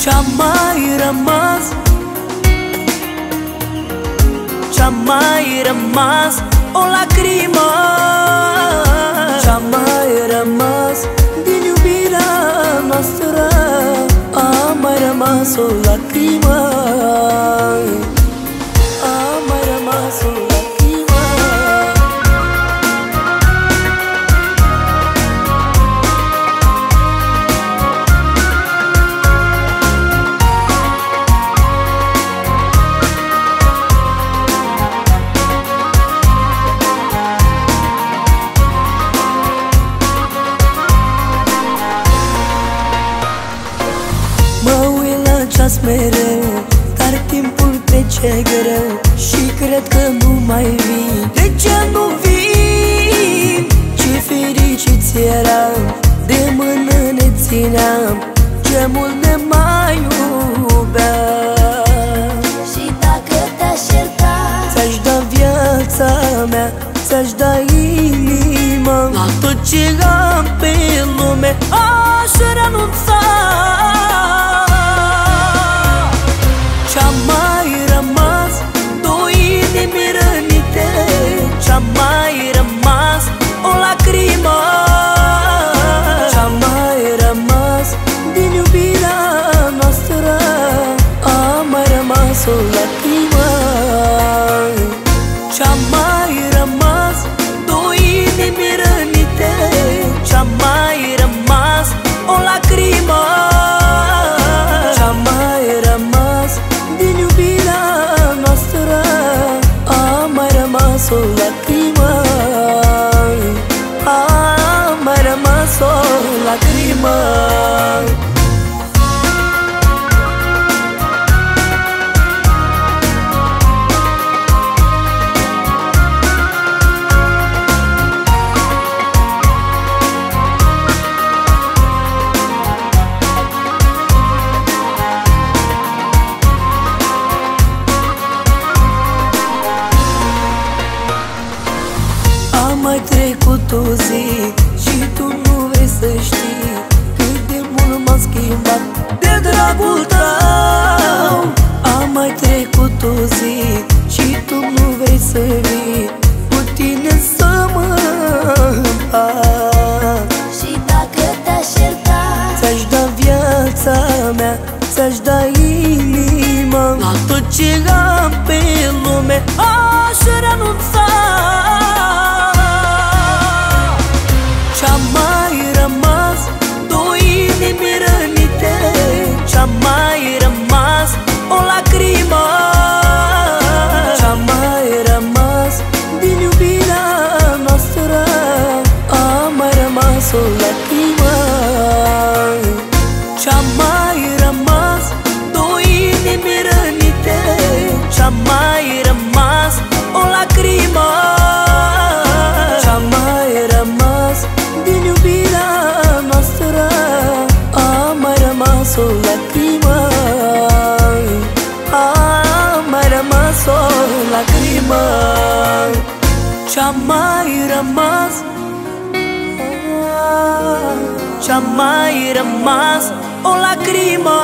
Ce-a mai rămas Ce-a O lacrimă Ce-a mai rămas Din iubirea noastră o lacrimă mereu Dar timpul trece greu Și cred că nu mai vii De ce nu vii? Ce fericiți eram De mână ne țineam Ce mult ne mai iubeam. Și dacă te-aș ierta Ți-aș da viața mea Ți-aș da inima. La tot ce am pe lume Aș renunța rămas o trecut o zi Și tu nu vrei să știi Cât de mult m-am schimbat De dragul tău. A mai trecut o zi Și tu nu vrei să vii Cu tine să mă împac. Și dacă te-aș ierta Ți-aș da viața mea Ți-aș da inima. La tot ce Ce-a mai rămas? Două inimi rănite Ce-a mai rămas? O lacrimă. Ce-a mai rămas? Din iubirea noastră A mai rămas o lacrimă. A mai rămas o lacrimă. Ce-a mai rămas? Ce-a mai rămas O lacrimă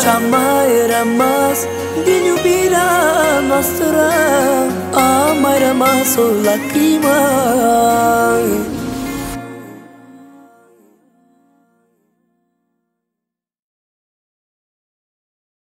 Ce-a mai rămas Din iubirea noastră A mai rămas o lacrimă